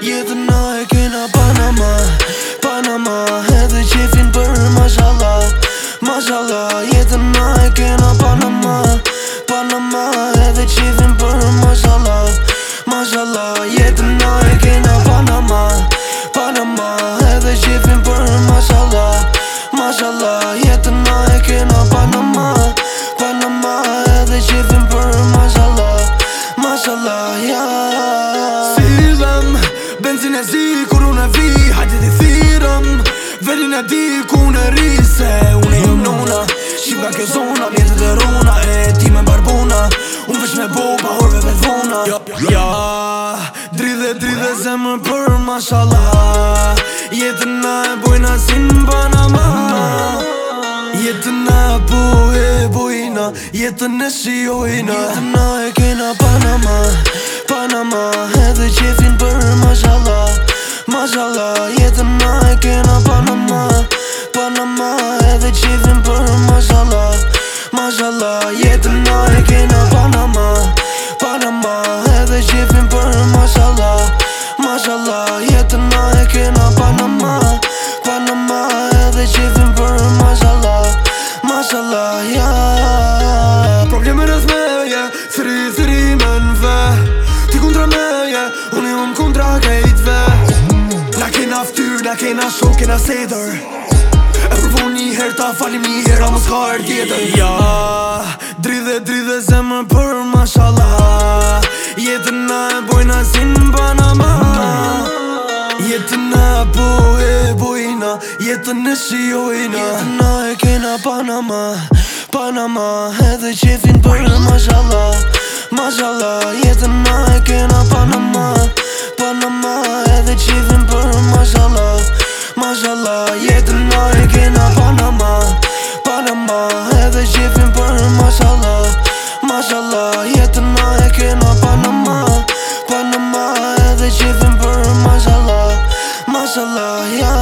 Jetë në e kena Panama Panama Edhe qefin për mashallah Mashallah Jetë në e kena Panama Panama Edhe qefin për mashallah Mashallah Jetë në e kena Panama Panama Edhe qefin për mashallah Mashallah Jetë në e kena Panama Panama Edhe qefin për mashallah Mashallah Vedin e di ku në rrise Unë jëm nuna Shqipa kjo zona Mjetët dhe runa E ti me barbuna Unë vesh me boba, pa horve me dhvona Ja, ja Dridhe, dridhe më për mashallah Jetën na e bojna si në Panama Jetën na e bojna Jetën e shiojna Jetën na e kena Panama Panama Edhe qefin për mashallah Mashallah jetën për ma shala Ma shala Jetën na e kena Panama Panama Edhe jetën për ma shala Ma shala Jetën na e kena Panama Panama Edhe jetën për ma shala Ma shala Ja Problemë në thme Sëri sëri me në ve Ti kundra me Unë i unë kundra kejtve Na kena ftyr, na kena shok, kena sedër falim një hera më s'ka e rdjetë Ja, dridhe dridhe se për ma shala Jetë e bojna si në Panama Jetë në e boj e bojna jetën në shiojna Jetë në e kena Panama Panama edhe qefin për ma shala mashallah Jetën ma e kena panama Panama edhe qithën për mashallah Mashallah, ja yeah.